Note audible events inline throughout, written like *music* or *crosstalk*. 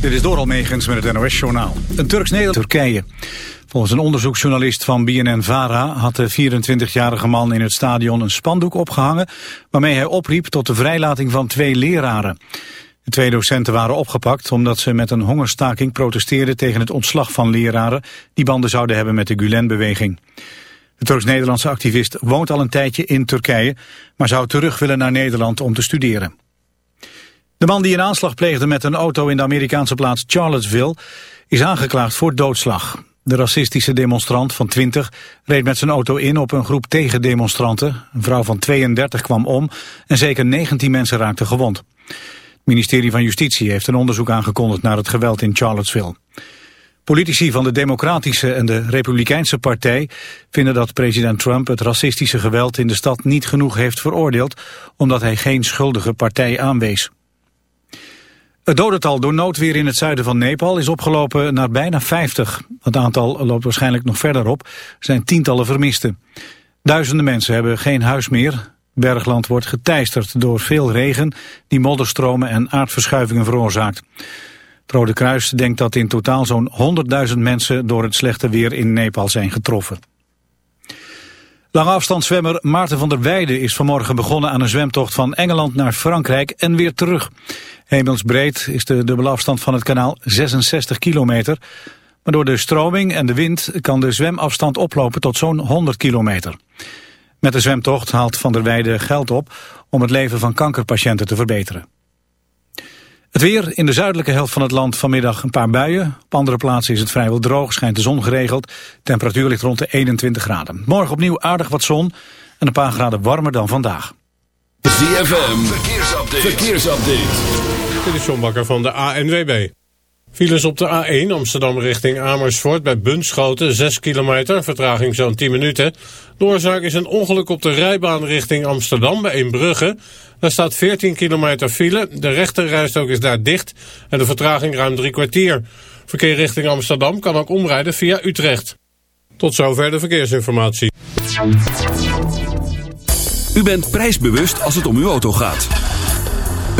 Dit is Doral Megens met het NOS-journaal. Een Turks-Nederland Turkije. Volgens een onderzoeksjournalist van BNN-VARA... had de 24-jarige man in het stadion een spandoek opgehangen... waarmee hij opriep tot de vrijlating van twee leraren. De twee docenten waren opgepakt omdat ze met een hongerstaking protesteerden... tegen het ontslag van leraren die banden zouden hebben met de Gulen-beweging. De Turks-Nederlandse activist woont al een tijdje in Turkije... maar zou terug willen naar Nederland om te studeren. De man die een aanslag pleegde met een auto in de Amerikaanse plaats Charlottesville is aangeklaagd voor doodslag. De racistische demonstrant van 20 reed met zijn auto in op een groep tegendemonstranten. Een vrouw van 32 kwam om en zeker 19 mensen raakten gewond. Het ministerie van Justitie heeft een onderzoek aangekondigd naar het geweld in Charlottesville. Politici van de Democratische en de Republikeinse partij vinden dat president Trump het racistische geweld in de stad niet genoeg heeft veroordeeld, omdat hij geen schuldige partij aanwees. Het dodental door noodweer in het zuiden van Nepal is opgelopen naar bijna 50. Het aantal loopt waarschijnlijk nog verder op. Er zijn tientallen vermisten. Duizenden mensen hebben geen huis meer. Bergland wordt geteisterd door veel regen die modderstromen en aardverschuivingen veroorzaakt. Het Rode Kruis denkt dat in totaal zo'n 100.000 mensen door het slechte weer in Nepal zijn getroffen. Langafstandszwemmer Maarten van der Weijden is vanmorgen begonnen aan een zwemtocht van Engeland naar Frankrijk en weer terug. Hemelsbreed is de dubbele afstand van het kanaal 66 kilometer. Maar door de stroming en de wind kan de zwemafstand oplopen tot zo'n 100 kilometer. Met de zwemtocht haalt Van der Weijden geld op om het leven van kankerpatiënten te verbeteren. Het weer in de zuidelijke helft van het land vanmiddag een paar buien. Op andere plaatsen is het vrijwel droog, schijnt de zon geregeld. Temperatuur ligt rond de 21 graden. Morgen opnieuw aardig wat zon en een paar graden warmer dan vandaag. ZFM, verkeersupdate. verkeersupdate. Dit is John Bakker van de ANWB. Files op de A1 Amsterdam richting Amersfoort bij Bunschoten 6 kilometer, vertraging zo'n 10 minuten. De oorzaak is een ongeluk op de rijbaan richting Amsterdam bij Eembrugge. Daar staat 14 kilometer file, de rechterrijstok is daar dicht en de vertraging ruim drie kwartier. Verkeer richting Amsterdam kan ook omrijden via Utrecht. Tot zover de verkeersinformatie. U bent prijsbewust als het om uw auto gaat.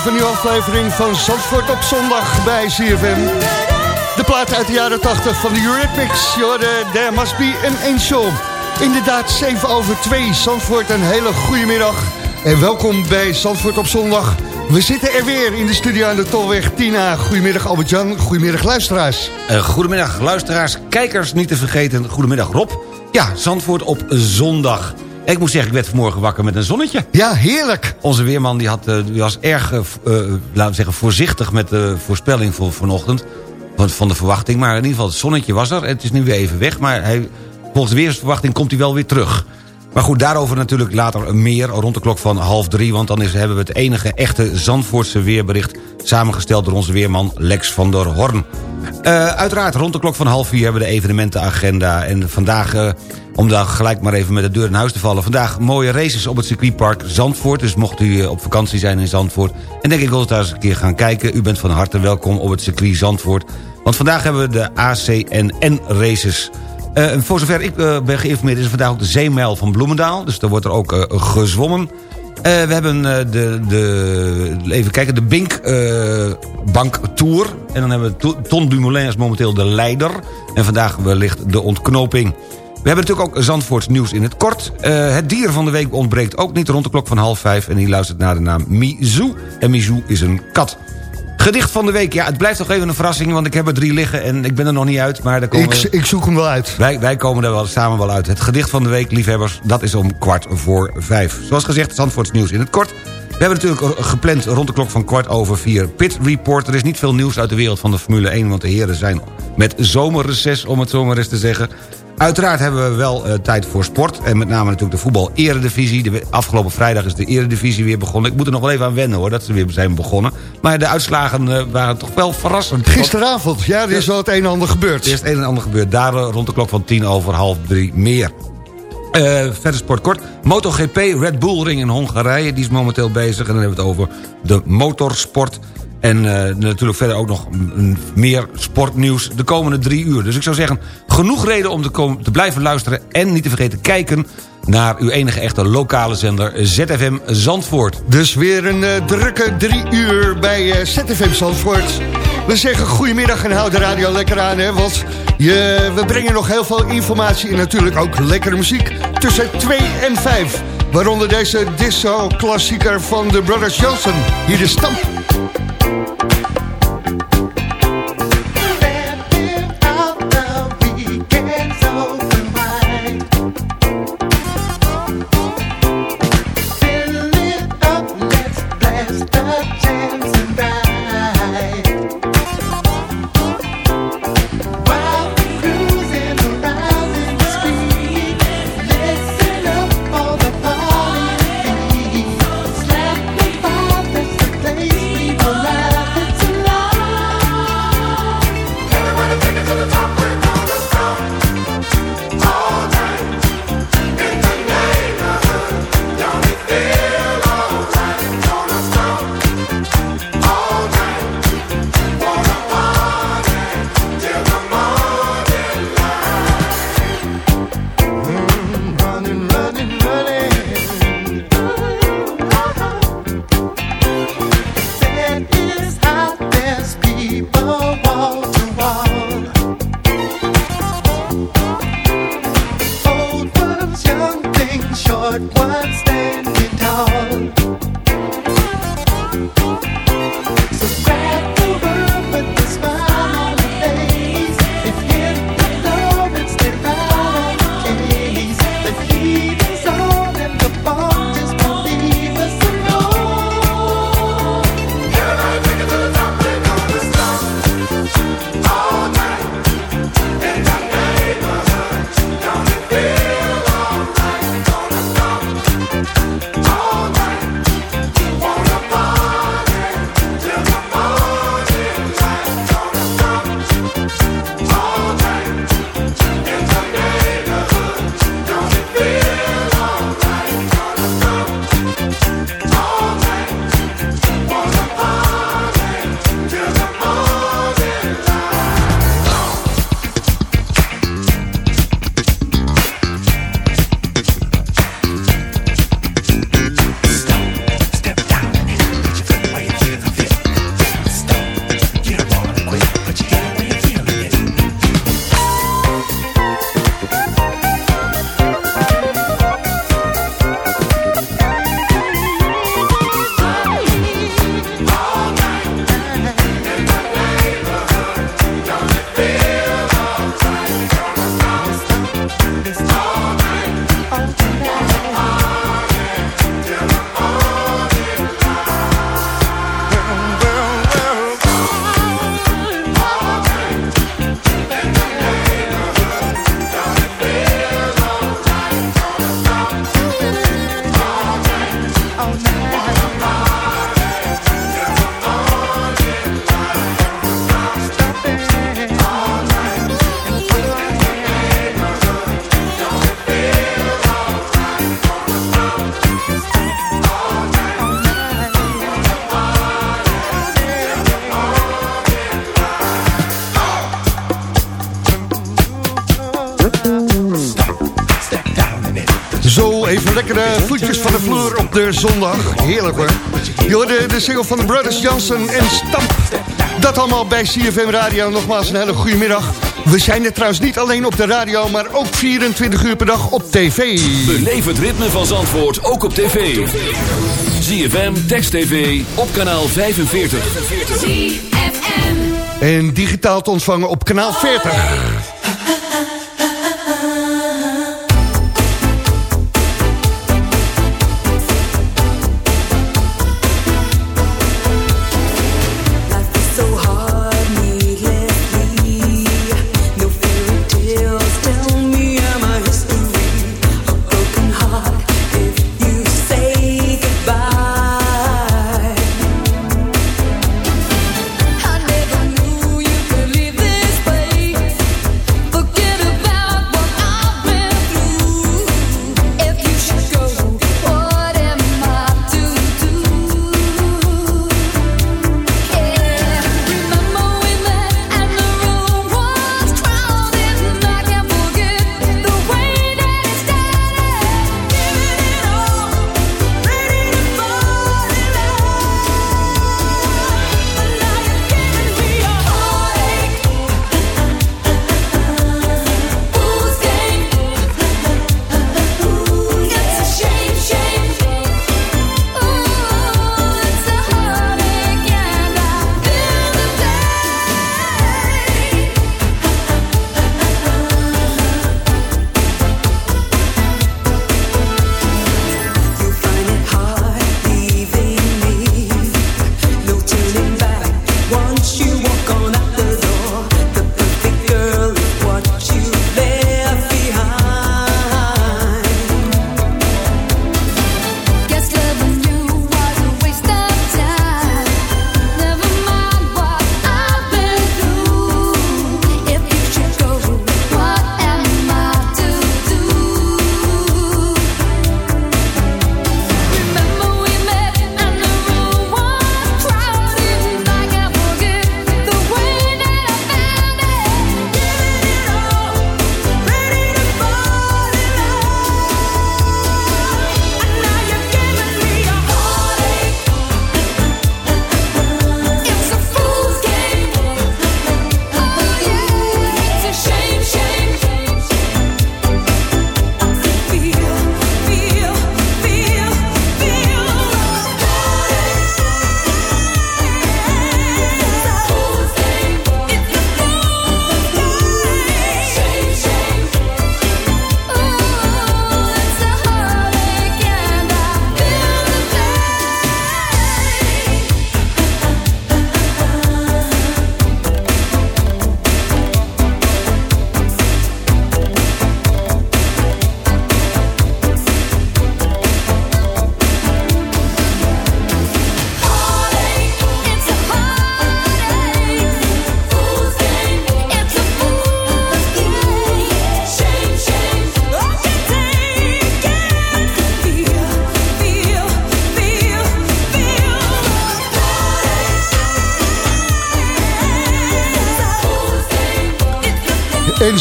Van een nieuwe aflevering van Zandvoort op zondag bij CFM. De plaat uit de jaren 80 van de Eurythmics. There must be an angel. Inderdaad, 7 over 2. Zandvoort, een hele goede middag. En welkom bij Zandvoort op zondag. We zitten er weer in de studio aan de Tolweg Tina. Goedemiddag Albert-Jan, goedemiddag luisteraars. Uh, goedemiddag luisteraars, kijkers niet te vergeten. Goedemiddag Rob. Ja, Zandvoort op zondag. Ik moet zeggen, ik werd vanmorgen wakker met een zonnetje. Ja, heerlijk. Onze weerman die had, die was erg, uh, laten we zeggen, voorzichtig met de voorspelling voor vanochtend. Van de verwachting. Maar in ieder geval, het zonnetje was er. Het is nu weer even weg. Maar hij, volgens de weersverwachting komt hij wel weer terug. Maar goed, daarover natuurlijk later meer rond de klok van half drie... want dan is, hebben we het enige echte Zandvoortse weerbericht... samengesteld door onze weerman Lex van der Horn. Uh, uiteraard, rond de klok van half vier hebben we de evenementenagenda. En vandaag, uh, om daar gelijk maar even met de deur in huis te vallen... vandaag mooie races op het circuitpark Zandvoort. Dus mocht u uh, op vakantie zijn in Zandvoort... en denk ik wel daar eens een keer gaan kijken... u bent van harte welkom op het circuit Zandvoort... want vandaag hebben we de ACNN-races... Uh, voor zover ik uh, ben geïnformeerd is vandaag ook de zeemijl van Bloemendaal. Dus daar wordt er ook gezwommen. we hebben de, de, even kijken, de Bink Bank Tour. En dan hebben we Ton Dumoulin is momenteel de leider. En vandaag wellicht de ontknoping. We hebben natuurlijk ook Zandvoorts nieuws in het kort. het dier van de week ontbreekt ook niet rond de klok van half vijf. En die luistert naar de naam Mizou. En Mizou is een kat. Gedicht van de week. Ja, het blijft toch even een verrassing, want ik heb er drie liggen en ik ben er nog niet uit. Maar komen ik, ik, zoek hem wel uit. Wij, wij komen er wel samen wel uit. Het gedicht van de week, liefhebbers, dat is om kwart voor vijf. Zoals gezegd, Zandvoorts nieuws in het kort. We hebben natuurlijk gepland rond de klok van kwart over vier Pit Report. Er is niet veel nieuws uit de wereld van de Formule 1... want de heren zijn met zomerreces, om het zo maar eens te zeggen. Uiteraard hebben we wel uh, tijd voor sport. En met name natuurlijk de voetbal-eredivisie. De afgelopen vrijdag is de eredivisie weer begonnen. Ik moet er nog wel even aan wennen hoor, dat ze weer zijn begonnen. Maar de uitslagen uh, waren toch wel verrassend. Gisteravond, ja, er is wel het een en ander gebeurd. Er is het een en ander gebeurd. Daar uh, rond de klok van tien over half drie meer. Uh, verder sport kort. MotoGP Red Bull Ring in Hongarije. Die is momenteel bezig. En dan hebben we het over de motorsport. En uh, natuurlijk verder ook nog meer sportnieuws de komende drie uur. Dus ik zou zeggen, genoeg reden om te, te blijven luisteren... en niet te vergeten kijken naar uw enige echte lokale zender ZFM Zandvoort. Dus weer een uh, drukke drie uur bij uh, ZFM Zandvoort. We zeggen goedemiddag en houd de radio lekker aan, hè, want je, we brengen nog heel veel informatie en natuurlijk ook lekkere muziek tussen 2 en 5. Waaronder deze disco-klassieker van de Brothers Johnson. Hier is Stamp. Música op de zondag. Heerlijk hoor. Je hoorde de single van de Brothers Johnson en Stamp. Dat allemaal bij CFM Radio. Nogmaals een hele goede middag. We zijn er trouwens niet alleen op de radio, maar ook 24 uur per dag op tv. Beleef het ritme van Zandvoort ook op tv. ZFM, Text TV, op kanaal 45. En digitaal te ontvangen op kanaal 40.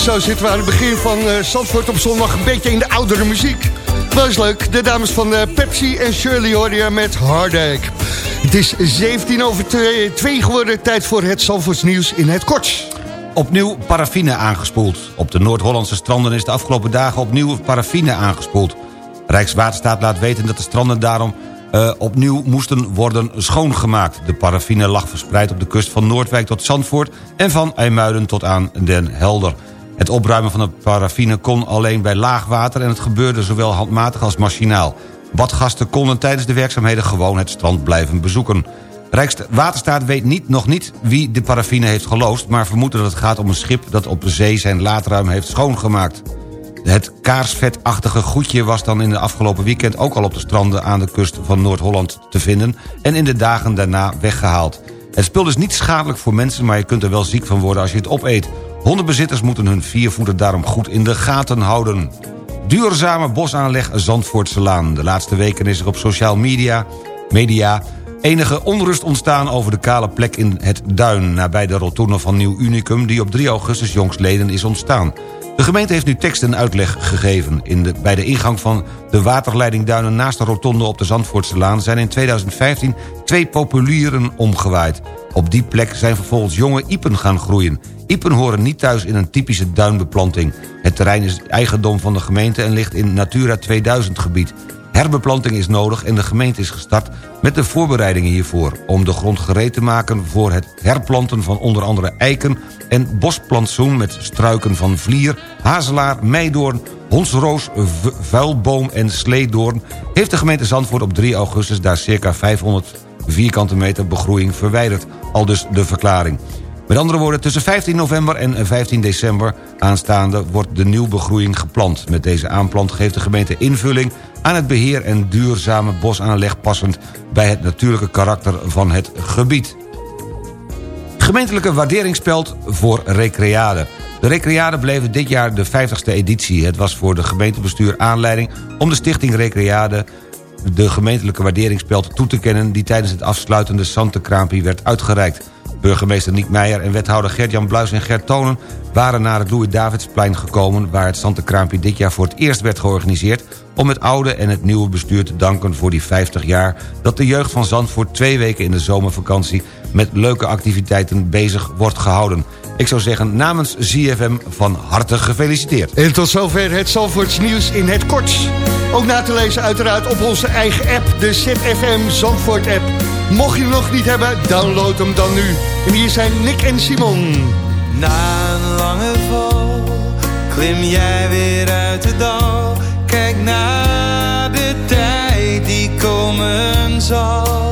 Zo zitten we aan het begin van eh Zandvoort op zondag een beetje in de oudere muziek. Eens leuk, de dames van eh, Pepsi en Shirley hoor je met Hardake. Het is 17 over 2 geworden, tijd voor het Zandvoorts nieuws in het kort. Opnieuw paraffine aangespoeld. Op de Noord-Hollandse stranden is de afgelopen dagen opnieuw paraffine aangespoeld. Rijkswaterstaat laat weten dat de stranden daarom eh, opnieuw moesten worden schoongemaakt. De paraffine lag verspreid op de kust van Noordwijk tot Zandvoort... en van IJmuiden tot aan Den Helder. Het opruimen van de paraffine kon alleen bij laag water... en het gebeurde zowel handmatig als machinaal. Badgasten konden tijdens de werkzaamheden gewoon het strand blijven bezoeken. Rijkswaterstaat weet niet, nog niet wie de paraffine heeft geloosd... maar vermoedt dat het gaat om een schip dat op de zee zijn laadruim heeft schoongemaakt. Het kaarsvetachtige goedje was dan in de afgelopen weekend... ook al op de stranden aan de kust van Noord-Holland te vinden... en in de dagen daarna weggehaald. Het spul is niet schadelijk voor mensen... maar je kunt er wel ziek van worden als je het opeet. Hondenbezitters moeten hun viervoeter daarom goed in de gaten houden. Duurzame bosaanleg Zandvoortselaan. De laatste weken is er op social media, media enige onrust ontstaan over de kale plek in het Duin... nabij de rotonde van Nieuw Unicum... die op 3 augustus jongstleden is ontstaan. De gemeente heeft nu tekst en uitleg gegeven. In de, bij de ingang van de waterleidingduinen naast de rotonde op de Zandvoortselaan... zijn in 2015 twee populieren omgewaaid. Op die plek zijn vervolgens jonge iepen gaan groeien. Iepen horen niet thuis in een typische duinbeplanting. Het terrein is eigendom van de gemeente en ligt in Natura 2000 gebied. Herbeplanting is nodig en de gemeente is gestart met de voorbereidingen hiervoor... om de grond gereed te maken voor het herplanten van onder andere eiken... en bosplantsoen met struiken van vlier, hazelaar, meidoorn... honsroos, v- vuilboom en sleedoorn... heeft de gemeente Zandvoort op 3 augustus daar circa 500 vierkante meter begroeiing verwijderd. Al dus de verklaring. Met andere woorden, tussen 15 november en 15 december aanstaande... wordt de nieuwbegroeiing geplant. Met deze aanplant geeft de gemeente invulling aan het beheer... en duurzame bosaanleg passend bij het natuurlijke karakter van het gebied. Gemeentelijke waarderingspeld voor Recreade. De Recreade bleef dit jaar de 50ste editie. Het was voor de gemeentebestuur aanleiding om de stichting Recreade de gemeentelijke waarderingspeld toe te kennen... die tijdens het afsluitende Santekraampie werd uitgereikt. Burgemeester Niek Meijer en wethouder Gert-Jan Bluis en Gert Tonen... waren naar het Louis-Davidsplein gekomen... waar het Santekraampie dit jaar voor het eerst werd georganiseerd... om het oude en het nieuwe bestuur te danken voor die 50 jaar... dat de jeugd van Zandvoort twee weken in de zomervakantie... met leuke activiteiten bezig wordt gehouden. Ik zou zeggen namens ZFM van harte gefeliciteerd. En tot zover het Zandvoorts nieuws in het kort. Ook na te lezen uiteraard op onze eigen app, de ZFM Zandvoort app. Mocht je hem nog niet hebben, download hem dan nu. En hier zijn Nick en Simon. Na een lange val klim jij weer uit de dal. Kijk naar de tijd die komen zal.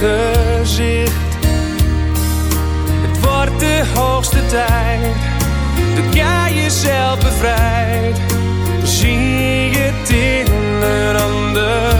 Gezicht. Het wordt de hoogste tijd dat jij jezelf bevrijdt. Zie het in een ander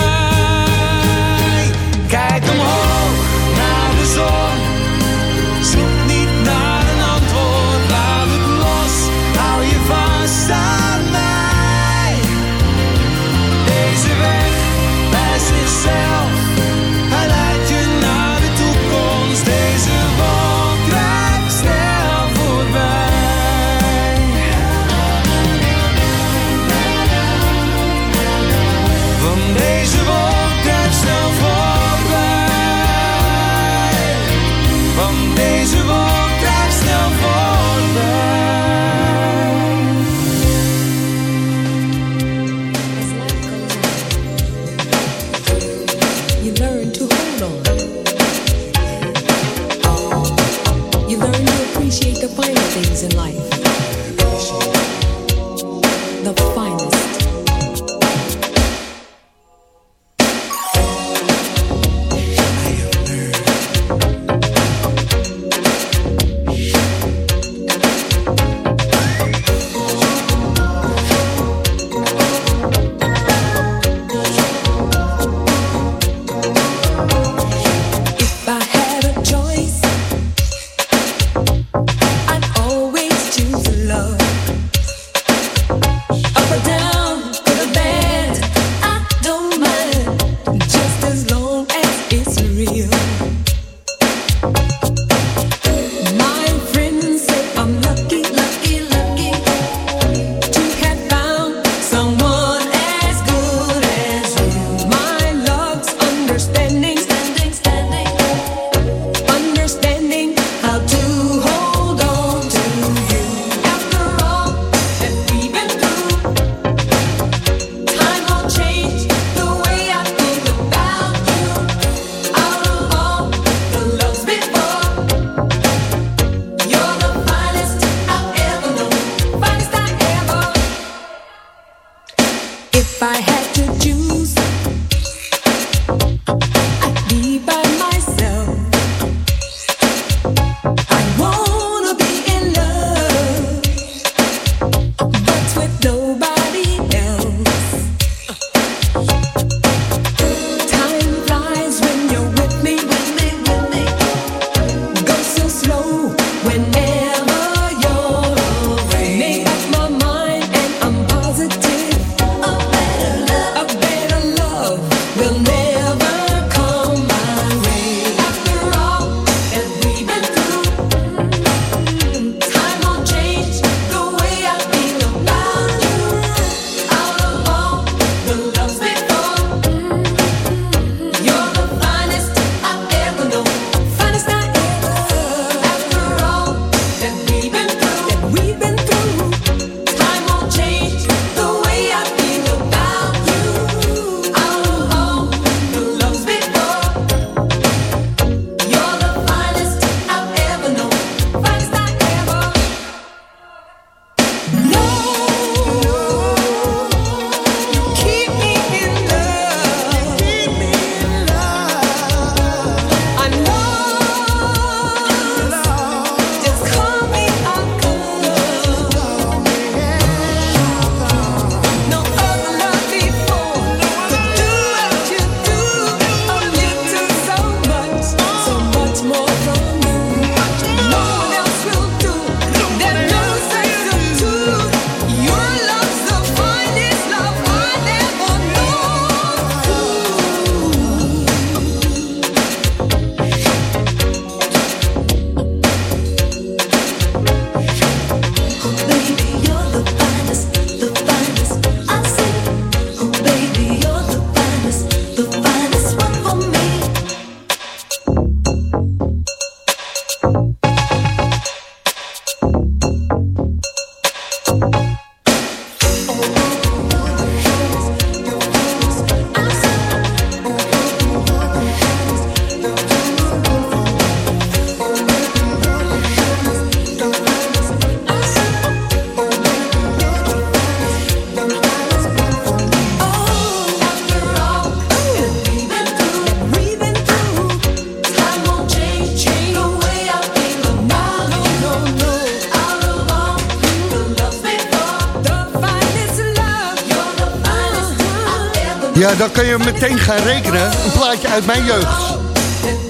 Dan kan je meteen gaan rekenen. Een plaatje uit mijn jeugd.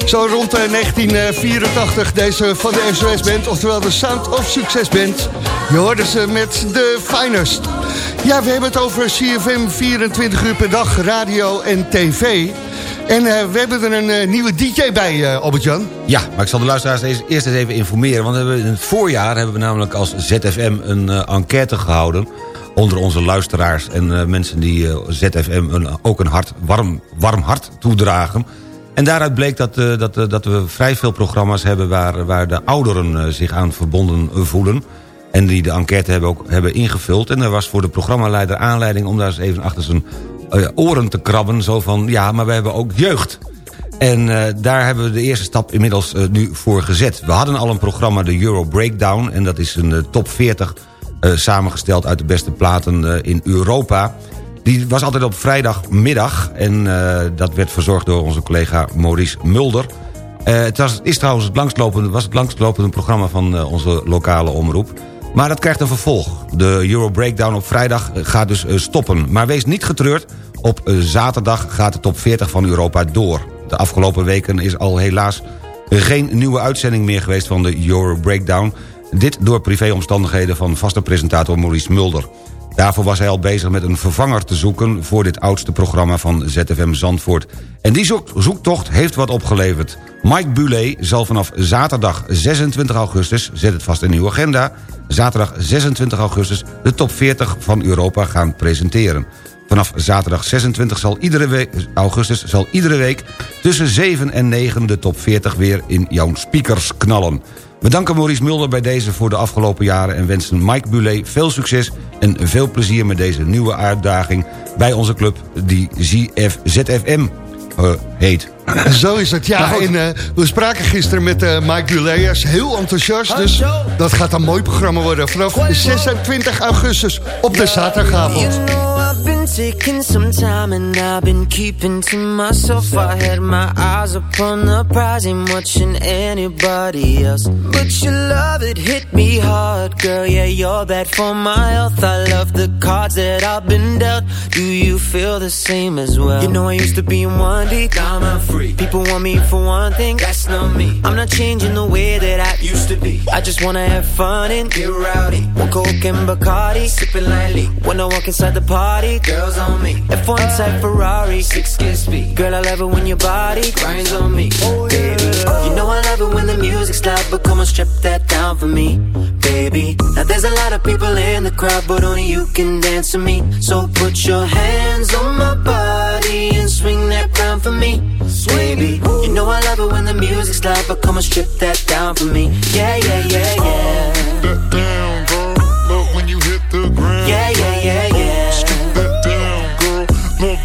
Zo rond eh, 1984 deze van de SOS Band, oftewel de Sound of Success Band. Je hoorde ze met de Finest. Ja, we hebben het over CFM 24 uur per dag, radio en tv. En eh, we hebben er een eh, nieuwe DJ bij, eh, Albert-Jan. Ja, maar ik zal de luisteraars eerst eens even informeren. Want we hebben in het voorjaar hebben we namelijk als ZFM een eh, enquête gehouden... onder onze luisteraars en eh, mensen die eh, ZFM ook een hart, warm, warm hart toedragen. En daaruit bleek dat, eh, dat, dat we vrij veel programma's hebben... waar, waar de ouderen zich aan verbonden voelen... En die de enquête hebben ook hebben ingevuld. En er was voor de programmaleider aanleiding om daar eens even achter zijn oren te krabben. Zo van, ja, maar we hebben ook jeugd. En daar hebben we de eerste stap inmiddels nu voor gezet. We hadden al een programma, de Euro Breakdown. En dat is een top 40 eh, samengesteld uit de beste platen eh, in Europa. Die was altijd op vrijdagmiddag. En eh, dat werd verzorgd door onze collega Maurice Mulder. Eh, het was, is trouwens het langslopende, was het langslopende programma van eh, onze lokale omroep. Maar dat krijgt een vervolg. De Euro Breakdown op vrijdag eh, gaat dus eh, stoppen. Maar wees niet getreurd, op eh, zaterdag gaat de top 40 van Europa door. De afgelopen weken is al helaas geen nieuwe uitzending meer geweest van de Euro Breakdown. Dit door privéomstandigheden van vaste presentator Maurice Mulder. Daarvoor was hij al bezig met een vervanger te zoeken... voor dit oudste programma van ZFM Zandvoort. En die zoek- zoektocht heeft wat opgeleverd. Mike Bulet zal vanaf zaterdag 26 augustus... zet het vast in uw agenda... zaterdag 26 augustus de top 40 van Europa gaan presenteren. Vanaf zaterdag 26 zal iedere week, augustus zal iedere week... tussen 7 en 9 de top 40 weer in jouw speakers knallen. We danken Maurice Mulder bij deze voor de afgelopen jaren... en wensen Mike Bulet veel succes en veel plezier met deze nieuwe uitdaging... bij onze club die ZF, ZFM eh, heet. Zo is het, ja. En, eh, we spraken gisteren met eh, Mike is heel enthousiast, dus dat gaat een mooi programma worden. Vanaf 26 augustus op de zaterdagavond. Taking some time and I've been keeping to myself. I had my eyes upon the prize, ain't watching anybody else. But your love, it hit me hard, girl. Yeah, you're bad for my health. I love the cards that I've been dealt. Do you feel the same as well? You know I used to be one Now I'm free. People want me for one thing, that's not me. I'm not changing the way that I used to be. I just wanna have fun and get rowdy. One Coke and Bacardi, sipping lightly. When I walk inside the party, girls on me. F1 type Ferrari, six kiss speed. Girl, I love it when your body grinds on me. oh Baby, you know I love it when the music's loud, but come on, strip that down for me. Baby, now there's a lot of people in the crowd, but only you can dance to me. So put your hands on my body and swing that crown for me. Baby, you know I love it when the music's loud, but come on, strip that down for me. Yeah, yeah, yeah, yeah. that down, girl. Love when you hit the ground. Yeah, yeah,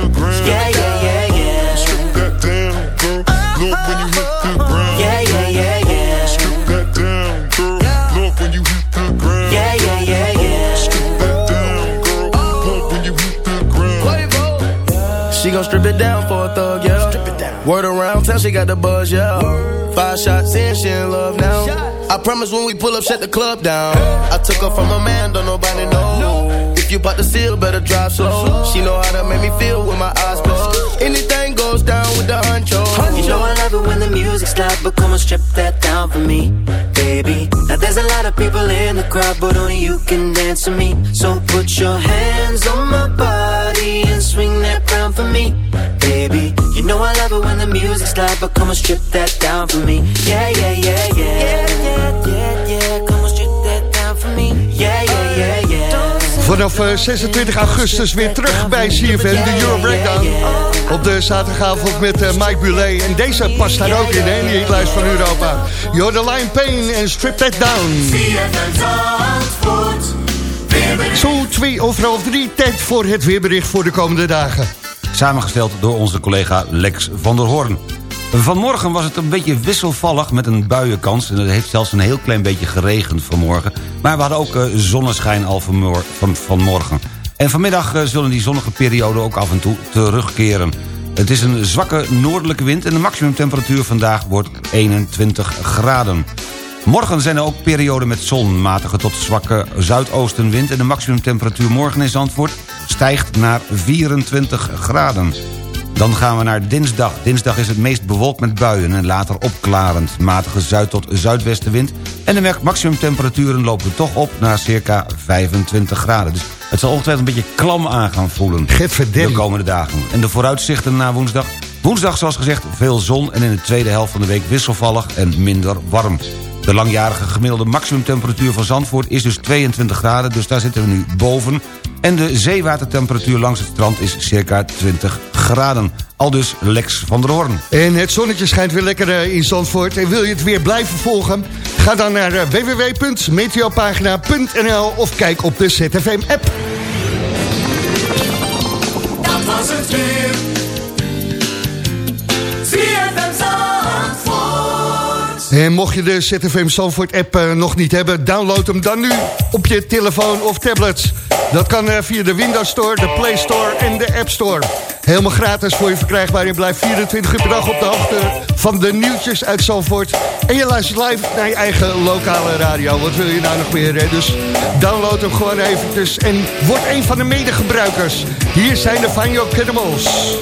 The uh-huh. ground. Yeah, yeah, yeah, yeah. Strip that down, girl. Love when you hit the ground. Yeah, yeah, yeah, yeah. Strip that down, girl. Love when you hit the ground. Yeah, yeah, yeah, yeah. Strip that down, girl. Love when you hit the ground. She gon' strip it down for a thug, yeah. Word around town, she got the buzz, yeah. Five shots in, she in love now. I promise when we pull up, shut the club down. I took her from a man, don't nobody know. You bought the seal, better drive slow. She know how to make me feel with my eyes closed. Anything goes down with the honcho. You know I love it when the music's loud, but come on, strip that down for me, baby. Now there's a lot of people in the crowd, but only you can dance to me. So put your hands on my body and swing that crown for me, baby. You know I love it when the music's loud, but come on, strip that down for me. Yeah, yeah, yeah, yeah. Yeah, yeah, yeah, yeah. Come on, strip that down for me. Yeah, yeah. Vanaf eh, 26 augustus weer terug bij CFM, de Euro Breakdown. Op de zaterdagavond met eh, Mike Bulet. En deze past daar ook in, hè, die hitlijst van Europa. You're the Lion Pain en Strip That Down. Zo twee over half drie, tijd voor het weerbericht voor de komende dagen. Samengesteld door onze collega Lex van der Hoorn. Vanmorgen was het een beetje wisselvallig met een buienkans. En het heeft zelfs een heel klein beetje geregend vanmorgen. Maar we hadden ook eh, zonneschijn al vanmor- van, vanmorgen. En vanmiddag eh, zullen die zonnige perioden ook af en toe terugkeren. Het is een zwakke noordelijke wind en de maximumtemperatuur vandaag wordt 21 graden. Morgen zijn er ook perioden met zon, matige tot zwakke zuidoostenwind... en de maximumtemperatuur morgen in Zandvoort stijgt naar 24 graden. Dan gaan we naar dinsdag. Dinsdag is het meest bewolkt met buien en later opklarend. Matige zuid- tot zuidwestenwind. En de maximumtemperaturen lopen toch op naar circa 25 graden. Dus het zal ongetwijfeld een beetje klam aan gaan voelen. De komende dagen. En de vooruitzichten na woensdag. Woensdag zoals gezegd veel zon en in de tweede helft van de week wisselvallig en minder warm. De langjarige gemiddelde maximumtemperatuur van Zandvoort is dus 22 graden, dus daar zitten we nu boven. En de zeewatertemperatuur langs het strand is circa 20 graden. Al dus Lex van der Hoorn. En het zonnetje schijnt weer lekker eh, in Zandvoort. En wil je het weer blijven volgen? Ga dan naar eh, www.meteopagina.nl of kijk op de ZFM-app. Dat was het weer. Zandvoort. En mocht je de ZFM Zandvoort-app eh, nog niet hebben... download hem dan nu op je telefoon of tablets. Dat kan eh, via de Windows Store, de Play Store en de App Store. Helemaal gratis voor je verkrijgbaar. Je blijft 24 uur per dag op de hoogte van de nieuwtjes uit Zandvoort. En je luistert live naar je eigen lokale radio. Wat wil je nou nog meer? Dus download hem gewoon eventjes en word een van de medegebruikers. Hier zijn de Fine Your Cannibals.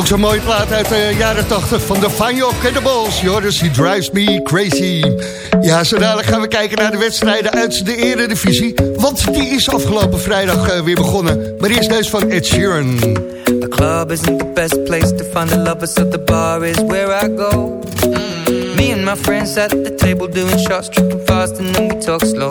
Ook zo'n mooie plaat uit de jaren 80 van de Fine Cannibals. Joris, he drives me crazy. Ja, zo dadelijk gaan we kijken naar de wedstrijden uit de eredivisie. Want die is afgelopen vrijdag eh, weer begonnen. Maar eerst deze van Ed Sheeran. The club isn't the best place to find the lovers, so the bar is where I go. Me and my friends at the table doing shots, tripping fast, and then we talk slow.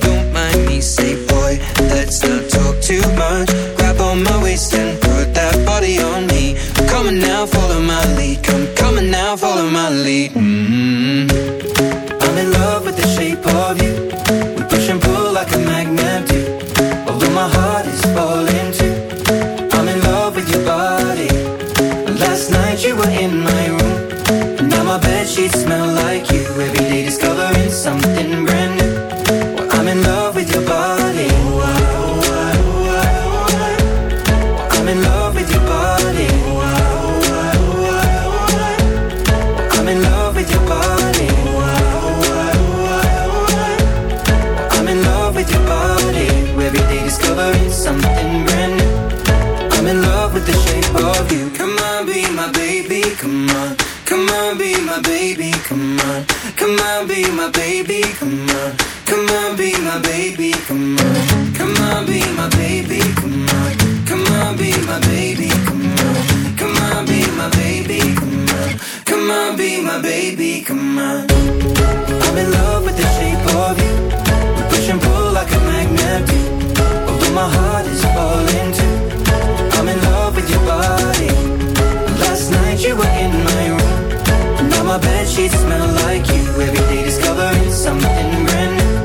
sheets smell like you. Every day discovering something brand new.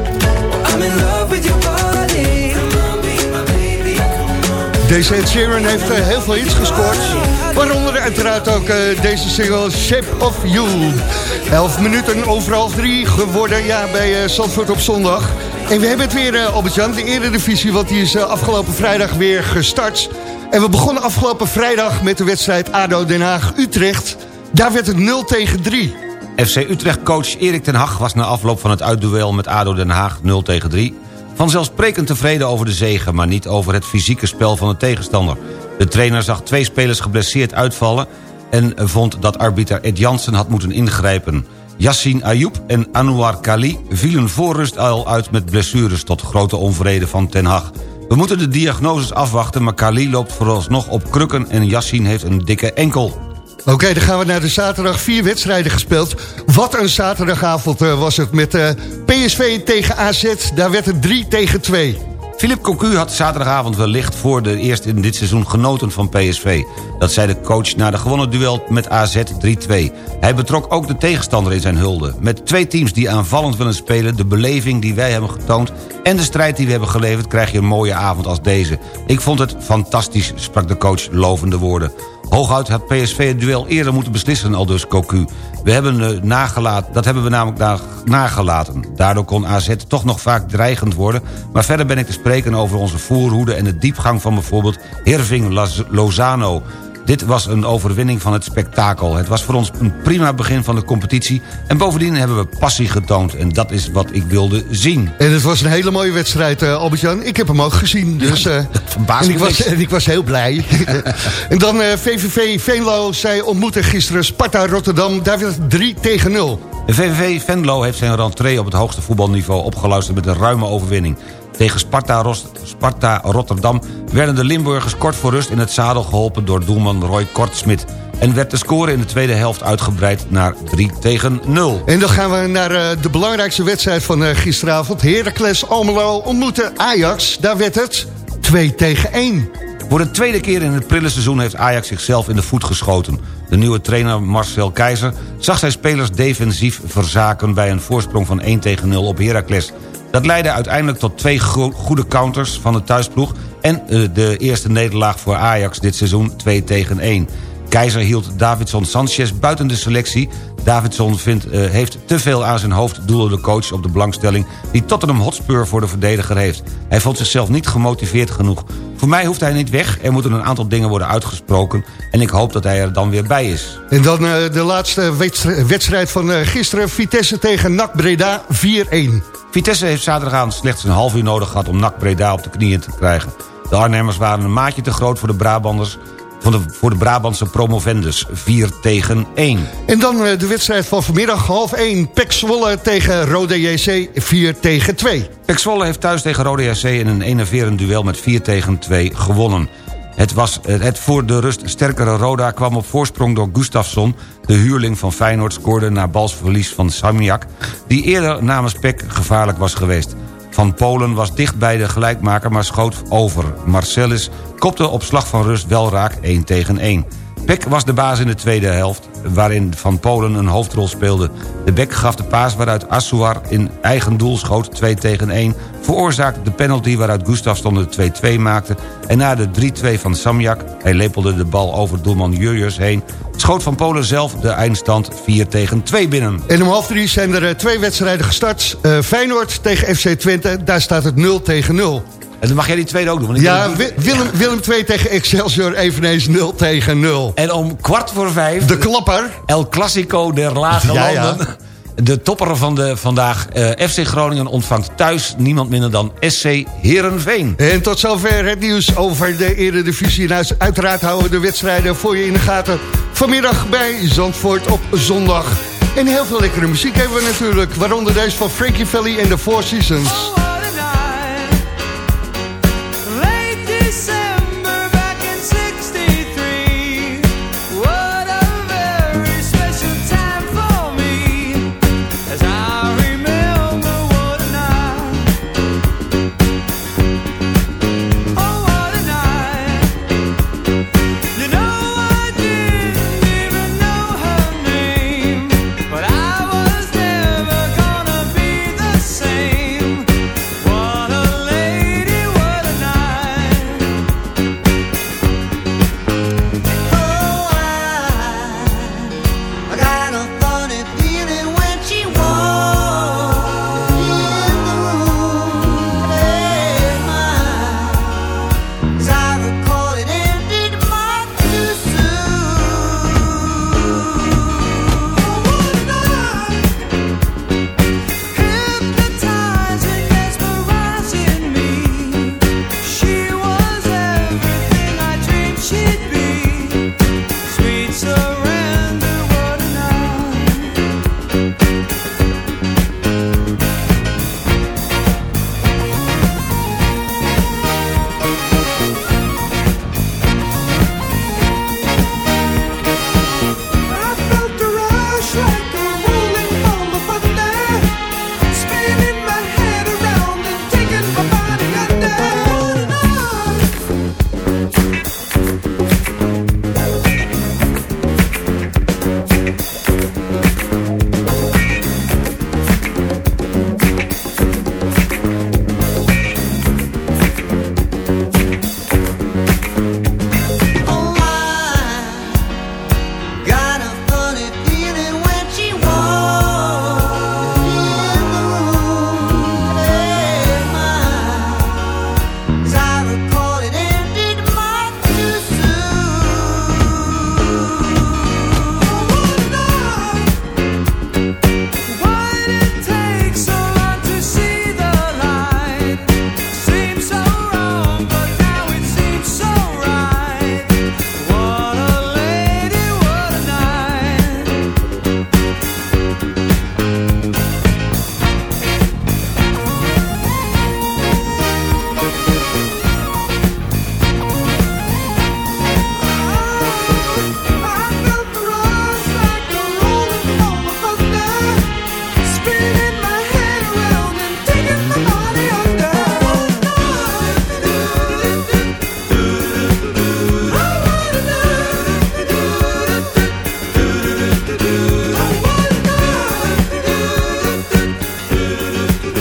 I'm in love with your body. Come on, be my baby. Come on. Deze Ed Sheeran heeft eh, heel veel hits gescoord. Waaronder uiteraard ook eh, deze single Shape of You. 11 minuten over half drie geworden ja, bij eh Zandvoort op zondag. En we hebben het weer, eh Albert-Jan, de eredivisie... want die is afgelopen vrijdag weer gestart. En we begonnen afgelopen vrijdag met de wedstrijd ADO Den Haag-Utrecht. Daar werd het 0 tegen 3. FC Utrecht-coach Erik ten Hag was na afloop van het uitduel met ADO Den Haag 0 tegen 3... vanzelfsprekend tevreden over de zegen, maar niet over het fysieke spel van de tegenstander. De trainer zag twee spelers geblesseerd uitvallen... en vond dat arbiter Ed Jansen had moeten ingrijpen. Yassine Ayoub en Anouar Kali vielen voor rust al uit met blessures... tot grote onvrede van ten Hag. We moeten de diagnoses afwachten, maar Kali loopt vooralsnog op krukken... en Yassine heeft een dikke enkel. Oké, dan gaan we naar de zaterdag. Vier wedstrijden gespeeld. Wat een zaterdagavond eh, was het met eh, PSV tegen AZ. Daar werd het 3 tegen 2. Philippe Cocu had zaterdagavond wellicht voor de eerste in dit seizoen genoten van PSV. Dat zei de coach na de gewonnen duel met AZ 3-2. Hij betrok ook de tegenstander in zijn hulde. Met twee teams die aanvallend willen spelen... de beleving die wij hebben getoond en de strijd die we hebben geleverd... krijg je een mooie avond als deze. Ik vond het fantastisch, sprak de coach lovende woorden. Hooguit had PSV het duel eerder moeten beslissen, aldus Cocu. We hebben eh, nagelaten, dat hebben we namelijk na- nagelaten. Daardoor kon AZ toch nog vaak dreigend worden... maar verder ben ik te spreken over onze voorhoede... en de diepgang van bijvoorbeeld Herving Lozano... Dit was een overwinning van het spektakel. Het was voor ons een prima begin van de competitie... en bovendien hebben we passie getoond. En dat is wat ik wilde zien. En het was een hele mooie wedstrijd, eh Albert-Jan. Ik heb hem ook gezien. Dus, eh, verbaast en, ik was, en ik was heel blij. *laughs* en dan eh, VVV Venlo. Zij ontmoetten gisteren Sparta Rotterdam. Daar werd het 3 tegen 0. De VVV Venlo heeft zijn rentree op het hoogste voetbalniveau opgeluisterd met een ruime overwinning. Tegen Sparta, Ros- Sparta Rotterdam werden de Limburgers kort voor rust in het zadel geholpen door doelman Roy Kortsmit. En werd de score in de tweede helft uitgebreid naar 3 tegen 0. En dan gaan we naar eh, de belangrijkste wedstrijd van eh, gisteravond. Heracles Almelo ontmoette Ajax. Daar werd het 2 tegen 1. Voor de tweede keer in het prille seizoen heeft Ajax zichzelf in de voet geschoten. De nieuwe trainer Marcel Keizer zag zijn spelers defensief verzaken... bij een voorsprong van 1 tegen 0 op Heracles. Dat leidde uiteindelijk tot twee go- goede counters van de thuisploeg... en eh, de eerste nederlaag voor Ajax dit seizoen 2 tegen 1. Keizer hield Davidson Sanchez buiten de selectie. Davidson vindt, eh, heeft te veel aan zijn hoofd, doelde de coach op de belangstelling... die Tottenham Hotspur voor de verdediger heeft. Hij vond zichzelf niet gemotiveerd genoeg. Voor mij hoeft hij niet weg, er moeten een aantal dingen worden uitgesproken... en ik hoop dat hij er dan weer bij is. En dan eh, de laatste wedstri- wedstrijd van gisteren. Vitesse tegen NAC Breda 4-1. Vitesse heeft zaterdagavond slechts een half uur nodig gehad... om NAC Breda op de knieën te krijgen. De Arnhemmers waren een maatje te groot voor de Brabanders... Voor de, voor de Brabantse promovendus 4 tegen 1. En dan eh, de wedstrijd van vanmiddag half 1. Pek Zwolle tegen Rode JC 4 tegen 2. Pek Zwolle heeft thuis tegen Rode JC in een enerverend duel met 4 tegen 2 gewonnen. Het, was, eh, het voor de rust sterkere Roda kwam op voorsprong door Gustafsson. De huurling van Feyenoord scoorde na balsverlies van Samjak... die eerder namens Pek gevaarlijk was geweest. Van Polen was dicht bij de gelijkmaker, maar schoot over. Marcellus kopte op slag van rust wel raak 1 tegen 1. Beck was de baas in de tweede helft, waarin Van Polen een hoofdrol speelde. De Beck gaf de paas waaruit Assouar in eigen doel schoot 2 tegen 1... veroorzaakte de penalty waaruit Gustafsson de 2-2 maakte... en na de 3-2 van Samjak, hij lepelde de bal over doelman Jurjus heen... schoot Van Polen zelf de eindstand 4 tegen 2 binnen. En om half drie zijn er eh, twee wedstrijden gestart. Eh, Feyenoord tegen FC Twente, daar staat het 0 tegen 0. En dan mag jij die tweede ook doen. Want ik Ja, Willem, Willem 2 tegen Excelsior eveneens 0 tegen 0. En om kwart voor vijf... De klapper. El Clasico der Lage Ja, ja. Landen. De topper van de vandaag. eh, FC Groningen ontvangt thuis niemand minder dan SC Heerenveen. En tot zover het nieuws over de Eredivisie. En uiteraard houden we de wedstrijden voor je in de gaten. Vanmiddag bij Zandvoort op zondag. En heel veel lekkere muziek hebben we natuurlijk. Waaronder deze van Frankie Valley en The Four Seasons.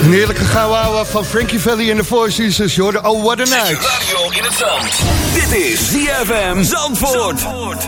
Een heerlijke gouden van Frankie Valley en de Four Seasons. hoorde oh what a night. In het zand. Dit is ZFM Zandvoort. Zandvoort.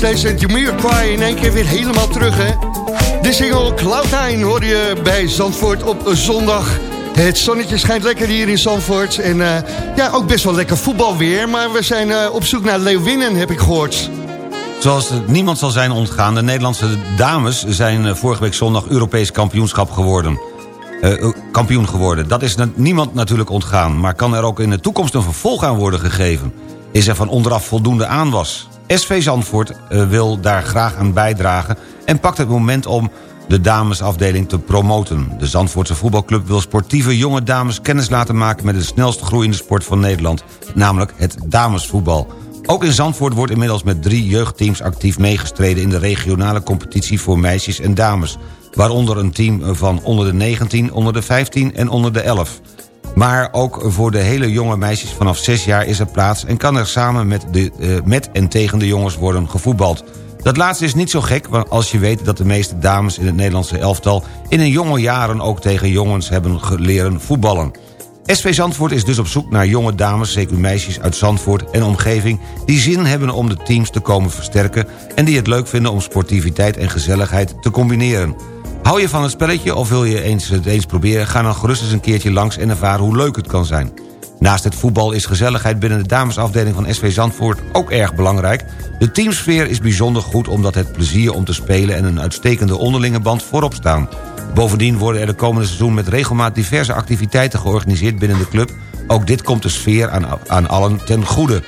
Was deze Jamiroquai in één keer weer helemaal terug, hè? De single Cloud9 hoor je bij Zandvoort op zondag. Het zonnetje schijnt lekker hier in Zandvoort. En eh, ja, ook best wel lekker voetbalweer. Maar we zijn eh, op zoek naar Leeuwinnen, heb ik gehoord. Zoals het niemand zal zijn ontgaan... de Nederlandse dames zijn eh, vorige week zondag Europees kampioenschap geworden. Kampioen geworden. Dat is niemand natuurlijk ontgaan. Maar kan er ook in de toekomst een vervolg aan worden gegeven? Is er van onderaf voldoende aanwas? SV Zandvoort eh, wil daar graag aan bijdragen... en pakt het moment om de damesafdeling te promoten. De Zandvoortse voetbalclub wil sportieve jonge dames kennis laten maken... met de snelst groeiende sport van Nederland, namelijk het damesvoetbal. Ook in Zandvoort wordt inmiddels met drie jeugdteams actief meegestreden... in de regionale competitie voor meisjes en dames. Waaronder een team van onder de 19, onder de 15 en onder de 11. Maar ook voor de hele jonge meisjes vanaf 6 jaar is er plaats... en kan er samen met, de, eh, met en tegen de jongens worden gevoetbald. Dat laatste is niet zo gek, want als je weet dat de meeste dames in het Nederlandse elftal... in hun jonge jaren ook tegen jongens hebben leren voetballen. SV Zandvoort is dus op zoek naar jonge dames, zeker meisjes uit Zandvoort en omgeving... die zin hebben om de teams te komen versterken... en die het leuk vinden om sportiviteit en gezelligheid te combineren. Hou je van het spelletje of wil je eens, het eens proberen... ga dan gerust eens een keertje langs en ervaren hoe leuk het kan zijn. Naast het voetbal is gezelligheid binnen de damesafdeling van SV Zandvoort ook erg belangrijk. De teamsfeer is bijzonder goed omdat het plezier om te spelen... en een uitstekende onderlinge band voorop staan. Bovendien worden er de komende seizoen met regelmaat diverse activiteiten georganiseerd binnen de club. Ook dit komt de sfeer aan, aan allen ten goede.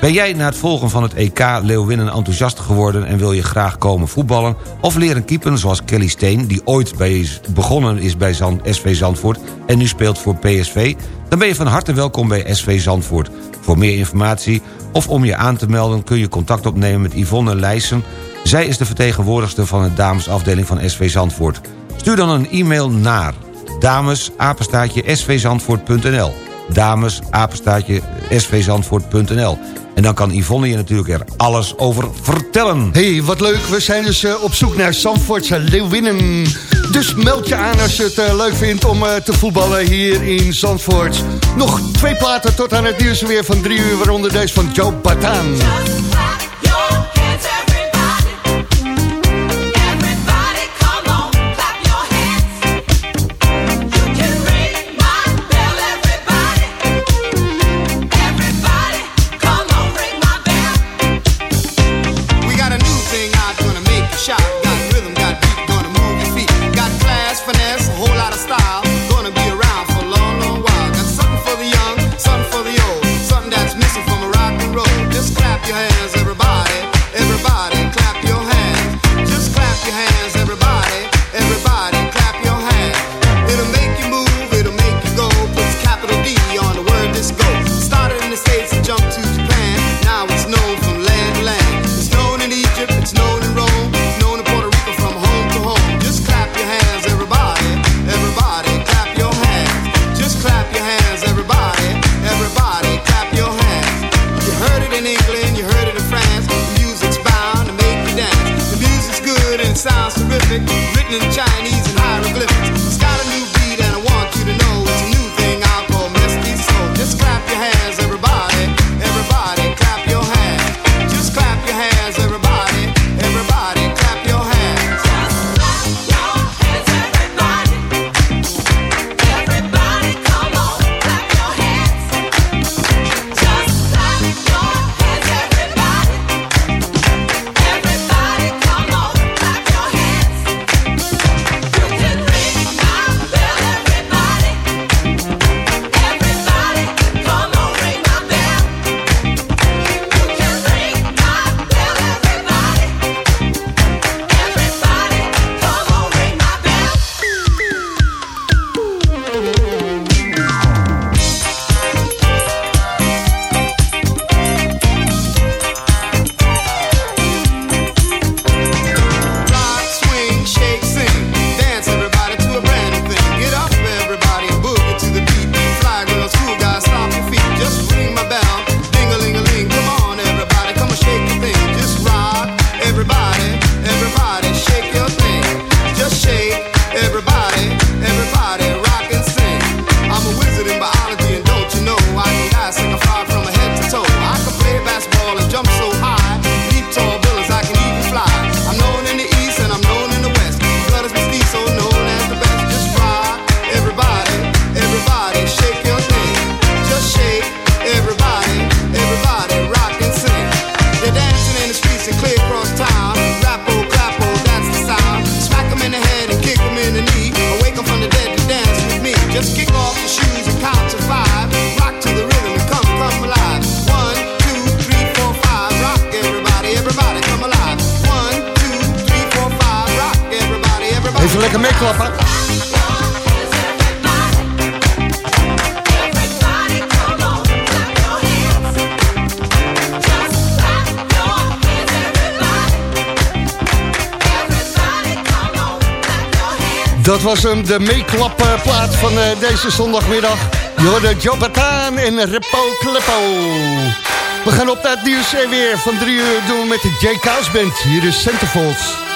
Ben jij na het volgen van het EK Leeuwinnen enthousiast geworden... en wil je graag komen voetballen of leren keepen zoals Kelly Steen... die ooit bij, begonnen is bij SV Zandvoort en nu speelt voor PSV... dan ben je van harte welkom bij SV Zandvoort. Voor meer informatie of om je aan te melden... kun je contact opnemen met Yvonne Leijsen. Zij is de vertegenwoordigster van de damesafdeling van SV Zandvoort. Stuur dan een e-mail naar damesapenstaatje svzandvoort.nl dames, apenstaatje, svzandvoort.nl. En dan kan Yvonne je natuurlijk er alles over vertellen. hey, wat leuk. We zijn dus eh, op zoek naar Zandvoortse Leeuwinnen. Dus meld je aan als je het eh, leuk vindt om eh, te voetballen hier in Zandvoort. Nog twee platen tot aan het nieuws weer van drie uur... waaronder deze van Joe Bataan. Dat was hem, de meeklapplaat van eh, deze zondagmiddag. Je hoorde Jobataan en Repo Kleppo. We gaan op naar het nieuws en weer van drie uur doen met de J. Kaas Band. Hier is Centerfolds.